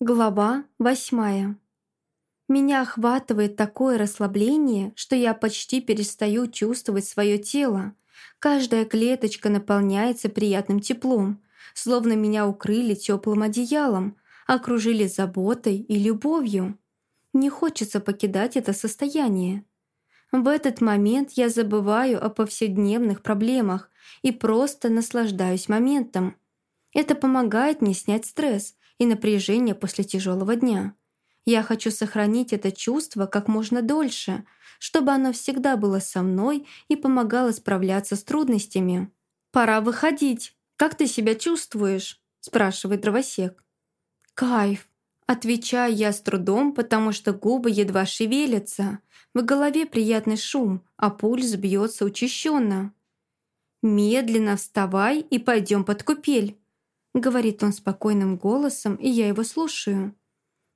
Глава восьмая. Меня охватывает такое расслабление, что я почти перестаю чувствовать свое тело. Каждая клеточка наполняется приятным теплом, словно меня укрыли теплым одеялом, окружили заботой и любовью. Не хочется покидать это состояние. В этот момент я забываю о повседневных проблемах и просто наслаждаюсь моментом. Это помогает мне снять стресс, и напряжение после тяжелого дня. Я хочу сохранить это чувство как можно дольше, чтобы оно всегда было со мной и помогало справляться с трудностями. «Пора выходить. Как ты себя чувствуешь?» – спрашивает дровосек. «Кайф!» – отвечаю я с трудом, потому что губы едва шевелятся. В голове приятный шум, а пульс бьется учащенно. «Медленно вставай и пойдем под купель. — говорит он спокойным голосом, и я его слушаю.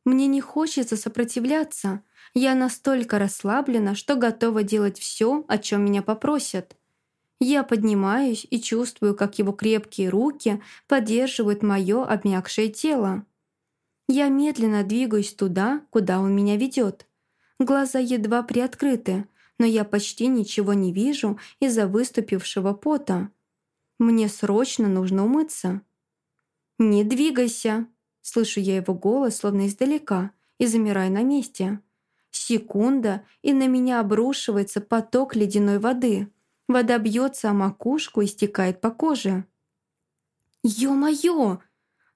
Мне не хочется сопротивляться. Я настолько расслаблена, что готова делать все, о чем меня попросят. Я поднимаюсь и чувствую, как его крепкие руки поддерживают мое обмякшее тело. Я медленно двигаюсь туда, куда он меня ведет. Глаза едва приоткрыты, но я почти ничего не вижу из-за выступившего пота. Мне срочно нужно умыться. «Не двигайся!» Слышу я его голос, словно издалека, и замираю на месте. Секунда, и на меня обрушивается поток ледяной воды. Вода бьется о макушку и стекает по коже. «Ё-моё!»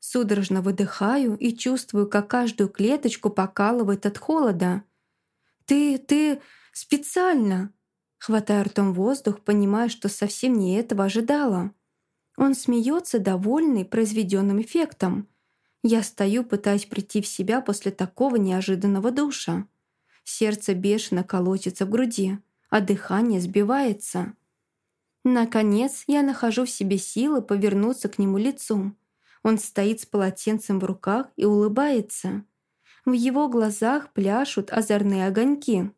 Судорожно выдыхаю и чувствую, как каждую клеточку покалывает от холода. «Ты, ты специально!» Хватаю ртом воздух, понимая, что совсем не этого ожидала. Он смеется, довольный произведенным эффектом. Я стою, пытаясь прийти в себя после такого неожиданного душа. Сердце бешено колотится в груди, а дыхание сбивается. Наконец, я нахожу в себе силы повернуться к нему лицом. Он стоит с полотенцем в руках и улыбается. В его глазах пляшут озорные огоньки.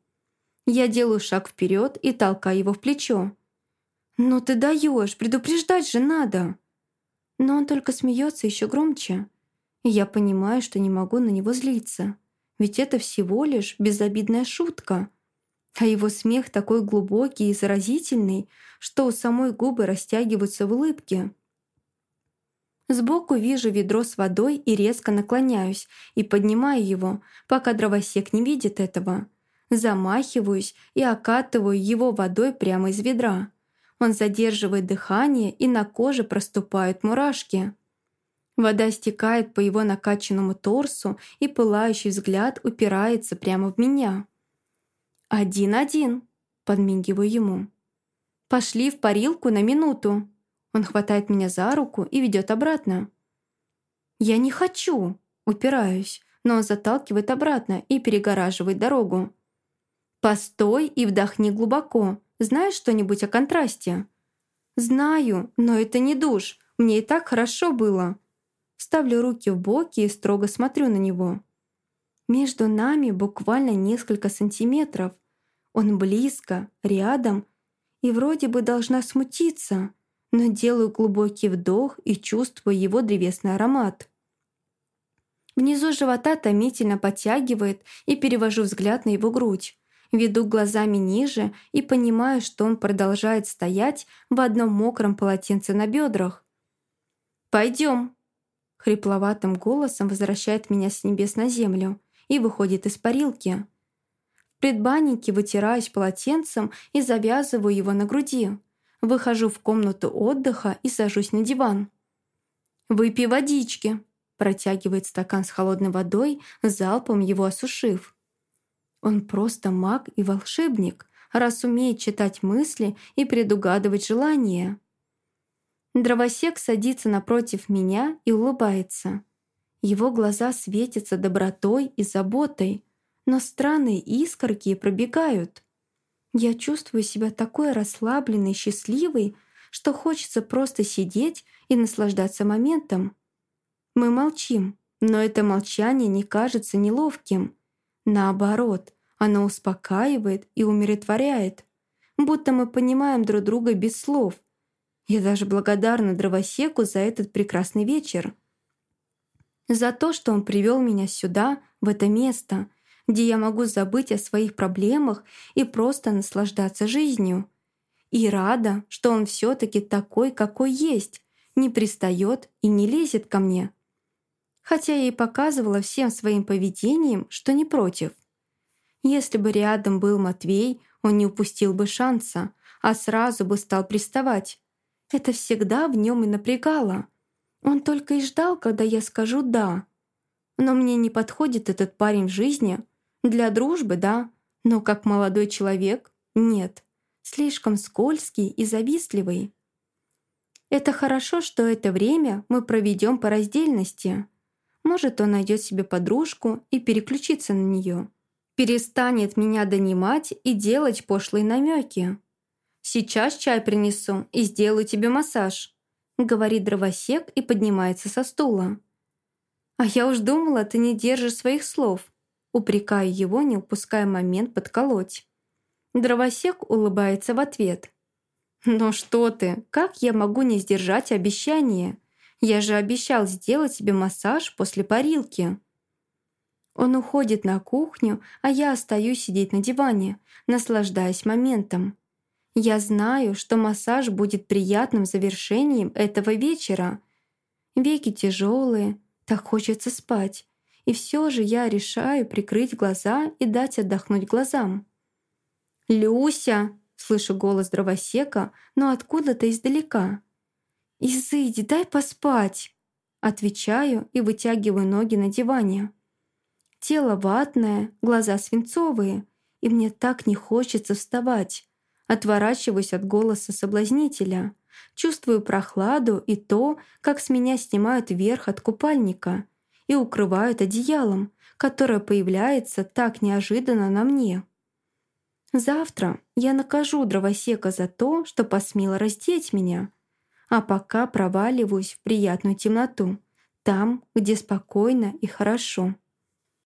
Я делаю шаг вперед и толкаю его в плечо. «Ну ты даешь, предупреждать же надо!» Но он только смеется еще громче. И я понимаю, что не могу на него злиться. Ведь это всего лишь безобидная шутка. А его смех такой глубокий и заразительный, что у самой губы растягиваются в улыбке. Сбоку вижу ведро с водой и резко наклоняюсь и поднимаю его, пока дровосек не видит этого. Замахиваюсь и окатываю его водой прямо из ведра. Он задерживает дыхание, и на коже проступают мурашки. Вода стекает по его накачанному торсу, и пылающий взгляд упирается прямо в меня. «Один-один», — подмигиваю ему. «Пошли в парилку на минуту». Он хватает меня за руку и ведет обратно. «Я не хочу», — упираюсь, но он заталкивает обратно и перегораживает дорогу. «Постой и вдохни глубоко. Знаешь что-нибудь о контрасте?» «Знаю, но это не душ. Мне и так хорошо было». Ставлю руки в боки и строго смотрю на него. Между нами буквально несколько сантиметров. Он близко, рядом, и вроде бы должна смутиться, но делаю глубокий вдох и чувствую его древесный аромат. Внизу живота томительно подтягивает и перевожу взгляд на его грудь веду глазами ниже и понимаю, что он продолжает стоять в одном мокром полотенце на бедрах. «Пойдем!» Хрипловатым голосом возвращает меня с небес на землю и выходит из парилки. В предбаннике вытираюсь полотенцем и завязываю его на груди. Выхожу в комнату отдыха и сажусь на диван. «Выпей водички», протягивает стакан с холодной водой, залпом его осушив. Он просто маг и волшебник, раз умеет читать мысли и предугадывать желания. Дровосек садится напротив меня и улыбается. Его глаза светятся добротой и заботой, но странные искорки пробегают. Я чувствую себя такой расслабленной счастливой, что хочется просто сидеть и наслаждаться моментом. Мы молчим, но это молчание не кажется неловким. Наоборот, оно успокаивает и умиротворяет, будто мы понимаем друг друга без слов. Я даже благодарна дровосеку за этот прекрасный вечер. За то, что он привел меня сюда, в это место, где я могу забыть о своих проблемах и просто наслаждаться жизнью. И рада, что он все таки такой, какой есть, не пристает и не лезет ко мне. Хотя я и показывала всем своим поведением, что не против. Если бы рядом был Матвей, он не упустил бы шанса, а сразу бы стал приставать. Это всегда в нем и напрягало. Он только и ждал, когда я скажу «да». Но мне не подходит этот парень в жизни. Для дружбы – да, но как молодой человек – нет. Слишком скользкий и завистливый. Это хорошо, что это время мы проведем по раздельности. Может, он найдет себе подружку и переключится на нее. Перестанет меня донимать и делать пошлые намеки. «Сейчас чай принесу и сделаю тебе массаж», говорит дровосек и поднимается со стула. «А я уж думала, ты не держишь своих слов», упрекаю его, не упуская момент подколоть. Дровосек улыбается в ответ. «Ну что ты, как я могу не сдержать обещание? Я же обещал сделать тебе массаж после парилки». Он уходит на кухню, а я остаюсь сидеть на диване, наслаждаясь моментом. Я знаю, что массаж будет приятным завершением этого вечера. Веки тяжелые, так хочется спать. И все же я решаю прикрыть глаза и дать отдохнуть глазам. «Люся!» — слышу голос дровосека, но откуда-то издалека. «Изыди, дай поспать!» Отвечаю и вытягиваю ноги на диване. Тело ватное, глаза свинцовые, и мне так не хочется вставать. Отворачиваюсь от голоса соблазнителя. Чувствую прохладу и то, как с меня снимают верх от купальника и укрывают одеялом, которое появляется так неожиданно на мне. Завтра я накажу дровосека за то, что посмело раздеть меня, а пока проваливаюсь в приятную темноту, там, где спокойно и хорошо.